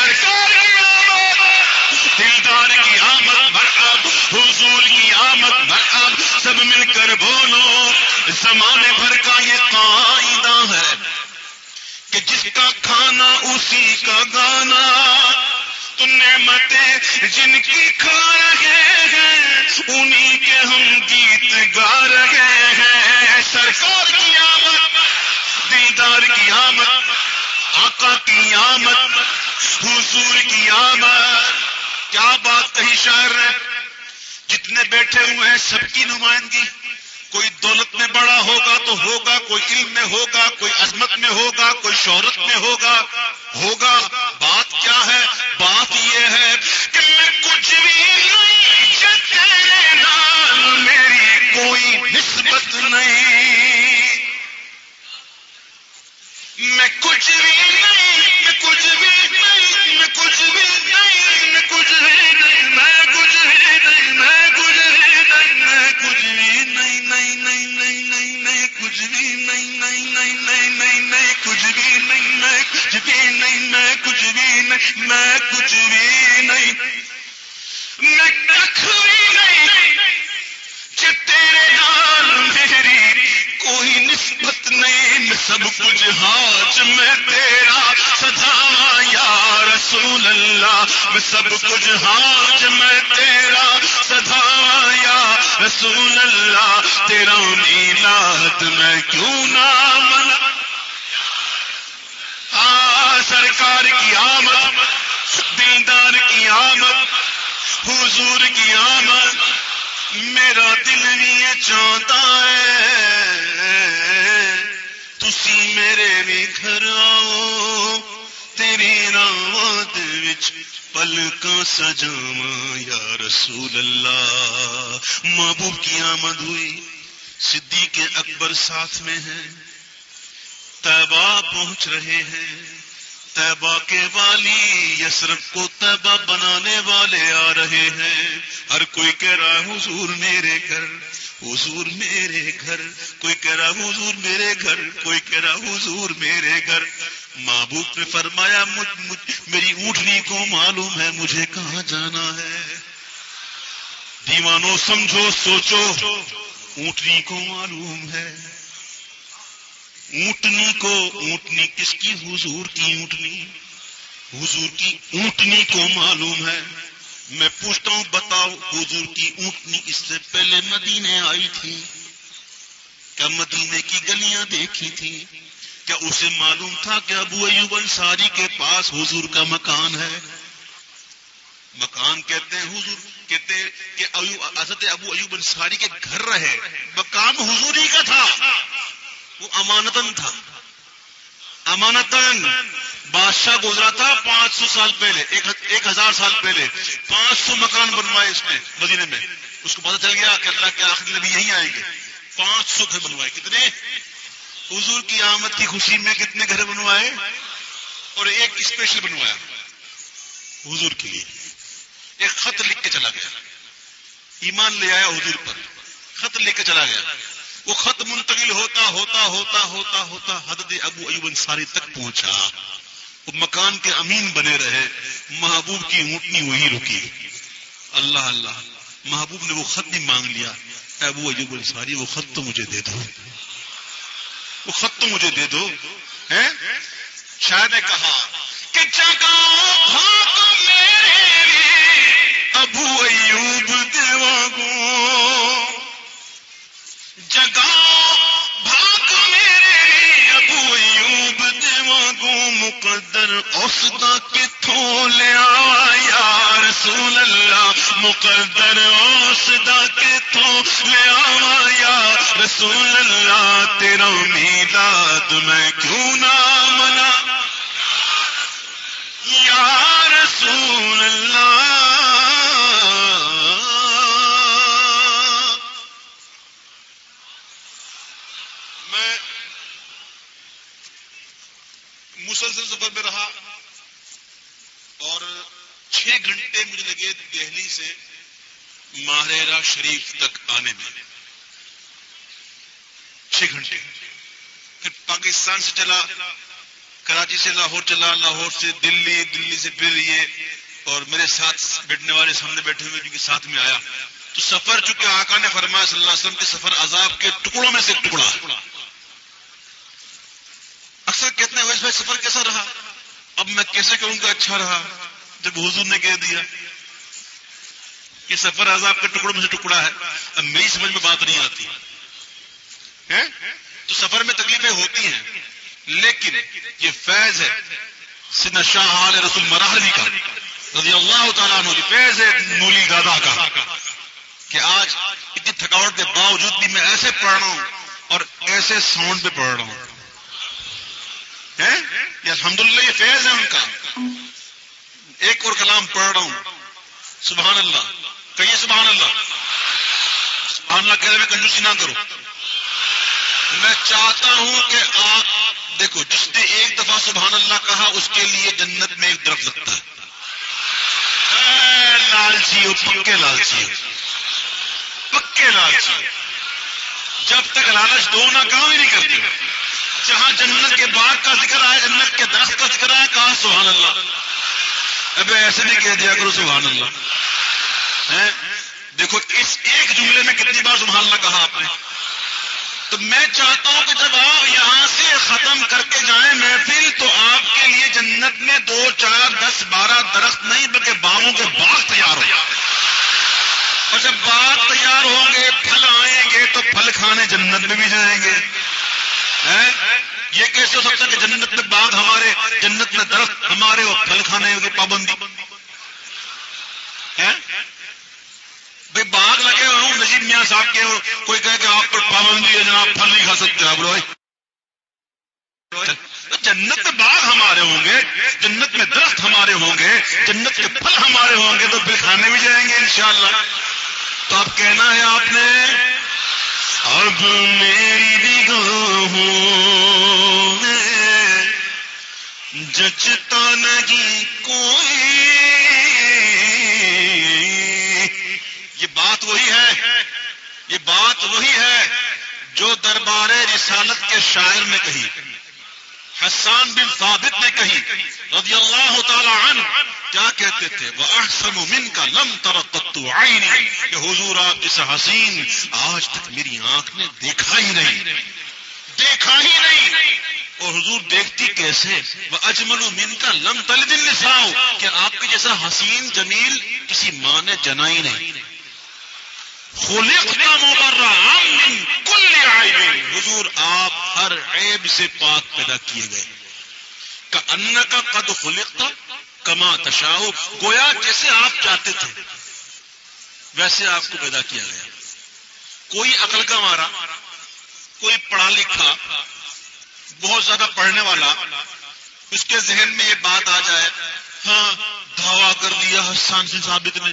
سرکار کی آمد دلدار کی آمد مرحب حضور کی آمد مرحب سب مل کر بولو، زمانے بھر کا یہ قاعدہ ہے کہ جس کا کھانا اسی کا گانا تو نعمتیں جن کی کھا رہے ہیں، انہی کے ہم گیت گا رہے ہیں۔ سرکار کی آمد، دیدار کی آمد، آقا کی آمد حضور کی آمد۔ کیا بات کہی شہر ہے جتنے بیٹھے ہوئے ہیں سب کی نمائندگی۔ کوئی دولت میں بڑا ہوگا تو ہوگا، کوئی علم میں ہوگا، کوئی عظمت میں ہوگا، کوئی شہرت میں ہوگا۔ ہوگا، بات کیا ہے؟ بات یہ ہے کہ میں کچھ بھی تیرے نال میری کوئی نسبت نہیں۔ میں کچھ بھی نہیں میں کچھ بھی نہیں، میں کھ بھی نہیں۔ تیرے نال میری کوئی نسبت نہیں سب کچھ ہاتھ میں تیرا سدا یا رسول اللہ۔ میں سب کچھ ہاتھ میں تیرا سدا یا رسول اللہ۔ تیرا میلاد میں کیوں نہ منا سرکار کی آمد، دیندار کی آمد، حضور کی آمد، میرا دل بھی یہ چاہتا ہے۔ تسی میرے بھی گھر آؤ، تیری رات پلکاں سجاوا یا رسول اللہ، محبوب کی آمد ہوئی۔ صدیق اکبر ساتھ میں ہیں۔ طیبہ پہنچ رہے ہیں۔ طیبہ کے والی یسرف کو طیبہ بنانے والے آ رہے ہیں۔ ہر کوئی کہہ رہا حضور میرے گھر حضور میرے گھر۔ کوئی کہہ رہا حضور میرے گھر۔ کوئی کہہ رہا حضور میرے گھر۔ محبوب نے فرمایا مجھ, مجھ میری اونٹنی کو معلوم ہے مجھے کہاں جانا ہے؟ دیوانوں سمجھو سوچو اونٹنی کو معلوم ہے۔ اونٹنی کو اونٹنی، کس کی حضور کی اونٹنی؟ حضور کی اونٹنی کو معلوم ہے۔ میں پوچھتا ہوں، بتاؤ، حضور کی اونٹنی اس سے پہلے مدینے آئی تھی؟ کیا مدینے کی گلیاں دیکھی تھی؟ کیا اسے معلوم تھا کہ ابو ایوب انصاری کے پاس حضور کا مکان ہے؟ مکان کہتے ہیں، حضور کہتے ہیں کہ حضرت ابو ایوب انصاری کے گھر رہے۔ مکان حضوری کا تھا۔ وہ امانتن تھا۔ امانتن بادشاہ گزرا تھا پانچ سو سال پہلے، ایک ہزار سال پہلے۔ پانچ سو مکان بنوائے اس نے مدینے میں۔ اس کو پتا چل گیا کہ اللہ کے آخر نبی یہیں آئیں گے۔ پانچ سو گھر بنوائے۔ کتنے؟ حضور کی آمد کی خوشی میں کتنے گھر بنوائے؟ اور ایک اسپیشل بنوایا۔ حضور کے لیے۔ ایک خط لکھ کے چلا گیا۔ ایمان لے آیا حضور پر۔ خط لے کے چلا گیا۔ وہ خط منتقل ہوتا ہوتا ہوتا ہوتا ہوتا حضرت ابو ایوب انصاری تک پہنچا۔ وہ مکان کے امین بنے رہے، محبوب کی اونٹنی وہی رکی۔ اللہ اللہ، محبوب نے وہ خط نہیں مانگ لیا۔ ابو ایوب انصاری، وہ خط تو مجھے دے دو۔ وہ خط تو مجھے دے دو۔ شاید نے کہا کہ جگہ میرے ابو ایوب دیوا گو بھاگ میرے ابو ایوب دیواگو مقدر اسدا کتوں لیا یا رسول اللہ۔ مقدر اسدا کتوں لیا یا رسول اللہ۔ تیرا میلاد میں کیوں نہ منا یا رسول اللہ مسلسل سفر میں رہا اور چھ گھنٹے دہلی سے ماہرہ شریف تک آنے میں چھ گھنٹے۔ پھر پاکستان سے چلا، کراچی سے لاہور چلا، لاہور سے دلی دلی سے پھر یہ اور میرے ساتھ بیٹھنے والے سامنے بیٹھے ہوئے جو کہ ساتھ میں آیا۔ تو سفر چونکہ آقا نے فرمایا صلی اللہ علیہ وسلم کے سفر عذاب کے ٹکڑوں میں سے ایک ٹکڑا۔ اکثر کہتے ہیں، ویسے بھائی سفر کیسا رہا؟ اب میں کیسے کہوں گا اچھا رہا؟ جب حضور نے کہہ دیا۔ کہ سفر عذاب کے ٹکڑوں میں سے ٹکڑا ہے، اب میری سمجھ میں بات نہیں آتی۔ تو سفر میں تکلیفیں ہوتی ہیں، لیکن یہ فیض ہے۔ سن شاہ رسول مراحلی جی کا، رضی اللہ تعالیٰ عنہ جی، فیض ہے مولی دادا کا، کہ آج اتنی تھکاوٹ کے باوجود بھی میں ایسے پڑھ رہا ہوں اور ایسے ساؤنڈ پہ پڑھ رہا ہوں۔ یہ الحمد للہ یہ فیض ہے ان کا۔ ایک اور کلام پڑھ رہا ہوں۔ سبحان اللہ۔ کہیے سبحان اللہ۔ سبحان اللہ کہہ رہے میں کنجوسی نہ کرو میں چاہتا ہوں کہ آپ، دیکھو، جس نے ایک دفعہ سبحان اللہ کہا، اس کے لیے جنت میں ایک درخت لگتا ہے۔ لالچی ہو پکے لالچی ہو پکے لالچی جب تک لالچ دو نہ کام ہی نہیں کرتے۔ جہاں جنت کے باغ کا ذکر آیا، جنت کے درخت کا ذکر آیا، کہا سبحان اللہ۔ اب ایسے نہیں کہہ دیا کرو، سبحان اللہ۔ دیکھو، اس ایک جملے میں کتنی بار سبحان اللہ کہا آپ نے۔ تو میں چاہتا ہوں کہ جب آپ یہاں سے ختم کر کے جائیں محفل، تو آپ کے لیے جنت میں دو، چار، دس، بارہ درخت نہیں، بلکہ باغوں کے باغ تیار ہو اور جب باغ تیار ہوں گے، پھل آئیں گے، تو پھل کھانے جنت میں بھی جائیں گے۔ یہ کیسے ہو سکتا ہے کہ جنت میں باغ ہمارے، جنت میں درخت ہمارے اور پھل کھانے کی پابندی؟ بھائی باغ لگے ہوئے ہوں، نجیب میاں صاحب کے کوئی کہے کہ آپ پر پابندی ہے، جناب، پھل نہیں کھا سکتے آپ بھائی جنت میں باغ ہمارے ہوں گے، جنت میں درخت ہمارے ہوں گے، جنت کے پھل ہمارے ہوں گے، تو پھر کھانے بھی جائیں گے انشاءاللہ۔ تو اب کہنا ہے آپ نے، اب میری جچتا نہیں کوئی یہ بات وہی ہے یہ بات وہی ہے جو دربار رسالت کے شاعر نے کہی، حسان بن ثابت نے کہی، رضی اللہ تعالی عنہ کیا کہتے تھے؟ وہ احسن من کا لم ترقت آئینی کہ حضور، آپ جیسا حسین آج تک میری آنکھ نے دیکھا ہی نہیں۔ دیکھا ہی نہیں۔ اور حضور دیکھتی کیسے؟ وہ اجمل من کا لم تل دل نساؤ کہ آپ کے جیسا حسین جمیل کسی ماں نے جنائی نہیں۔ خلقتا مبرعا من کل حضور آپ ہر عیب سے پاک پیدا کیے گئے۔ کا ان کا قد خلقتا کما تشاؤ۔ گویا جیسے آپ چاہتے تھے، ویسے آپ کو پیدا کیا گیا۔ کوئی عقل کا مارا، کوئی پڑھا لکھا، بہت زیادہ پڑھنے والا، اس کے ذہن میں یہ بات آ جائے ہاں دعویٰ کر دیا حسان سے ثابت نے۔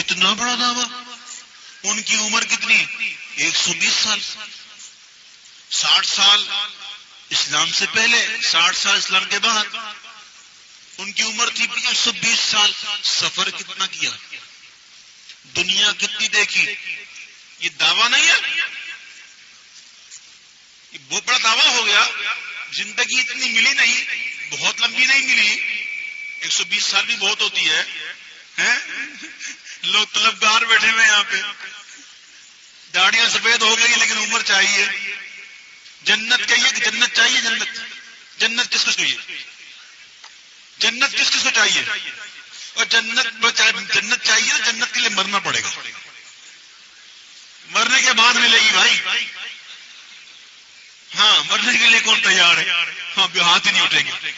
اتنا بڑا دعویٰ؟ ان کی عمر کتنی؟ ایک سو بیس سال۔ ساٹھ سال اسلام سے پہلے، ساٹھ سال اسلام کے بعد۔ ان کی عمر تھی ایک سو بیس سال۔ سفر کتنا کیا؟ دنیا کتنی دیکھی؟ یہ دعویٰ نہیں ہے؟ یہ بہت بڑا دعویٰ ہو گیا۔ زندگی اتنی ملی نہیں، بہت لمبی نہیں ملی۔ ایک سو بیس سال بھی بہت ہوتی ہے۔ لوگ طلبگار بیٹھے ہوئے یہاں پہ۔ داڑیاں سفید ہو گئی، لیکن عمر چاہیے۔ جنت کہیے کہ جنت چاہیے جنت؟ جنت کس کو چاہیے؟ جنت کس کس کو چاہیے؟ اور جنت جنت چاہیے تو جنت کے لیے مرنا پڑے گا۔ مرنے کے بعد ملے گی بھائی۔ ہاں مرنے کے لیے کون تیار ہے؟ ہاں ہاتھ ہی نہیں اٹھے گی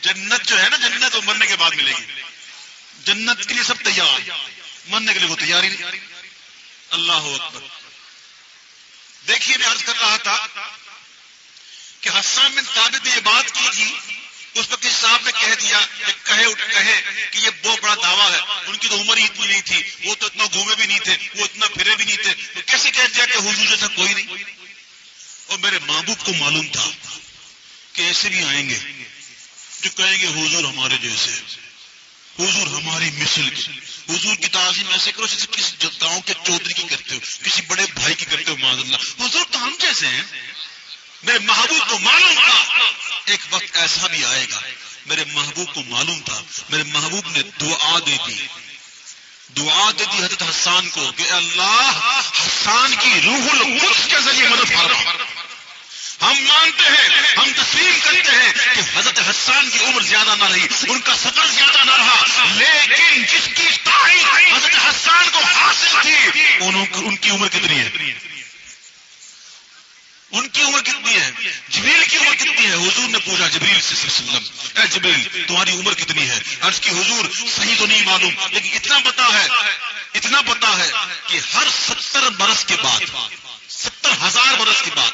جنت جو ہے نا، جنت وہ مرنے کے بعد ملے گی۔ جنت کے لیے سب تیار۔ مرنے کے لیے وہ تیار ہی نہیں۔ اللہ اکبر۔ دیکھیے میں عرض کر رہا تھا کہ حسان بن ثابت نے یہ بات کی تھی، اس وقت کسی صاحب نے کہہ دیا کہے کہے کہ یہ بہت بڑا دعویٰ ہے۔ ان کی تو عمر ہی اتنی نہیں تھی، وہ تو اتنا گھومے بھی نہیں تھے، وہ اتنا پھرے بھی نہیں تھے۔ تو کیسے کہہ دیا کہ حضور جیسا کوئی نہیں؟ اور میرے محبوب کو معلوم تھا کہ ایسے بھی آئیں گے جو کہیں گے حضور ہمارے جیسے۔ حضور ہماری مثل حضور کی تعظیم ایسے کرو جیسے کسی گاؤں کے چودھری کی کرتے ہو، کسی بڑے بھائی کی کرتے ہو معذ اللہ۔ حضور تو ہم جیسے ہیں۔ میرے محبوب کو معلوم تھا۔ ایک وقت ایسا بھی آئے گا۔ میرے محبوب کو معلوم تھا۔ میرے محبوب نے دعا دے دی۔ دعا دے دی حضرت حسان کو کہ اللہ حسان کی روح القدس کے ذریعے مدد فرما۔ ہم مانتے ہیں، ہم تسلیم کرتے ہیں کہ حضرت حسان کی عمر زیادہ نہ رہی، ان کا سفر زیادہ نہ رہا۔ لیکن جس کی تعریف حضرت حسان کو حاصل تھی ان کی عمر کتنی ہے؟ ان کی عمر کتنی ہے؟ جبریل کی عمر کتنی ہے؟ حضور نے پوچھا، جبریل سے وسلم، اے جبریل، تمہاری عمر کتنی ہے؟ عرض کی، حضور، صحیح تو نہیں معلوم، لیکن اتنا پتا ہے، اتنا پتا ہے کہ ہر ستر برس کے بعد، ستر ہزار برس کے بعد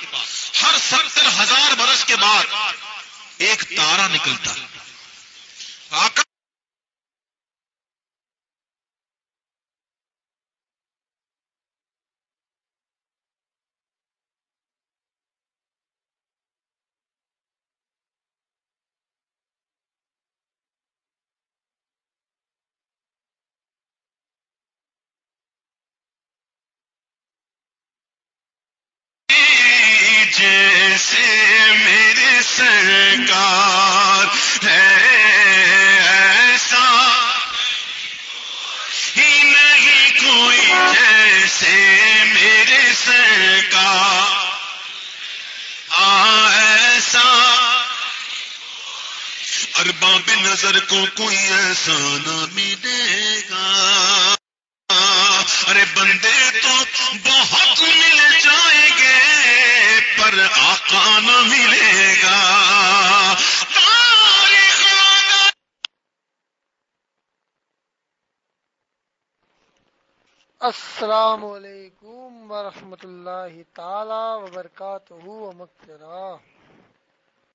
ہر ستر ہزار برس کے بعد ایک تارا نکلتا۔ جیسے میرے سرکار ہے، ایسا ہی نہیں کوئی جیسے میرے سرکار۔ ہاں، ایسا ارباب نظر کو کوئی ایسا نہ ملے گا۔ ارے بندے تو بہت مل جائیں گے پر آقا نہ ملے گا۔ السلام علیکم ورحمۃ اللہ تعالی وبرکاتہ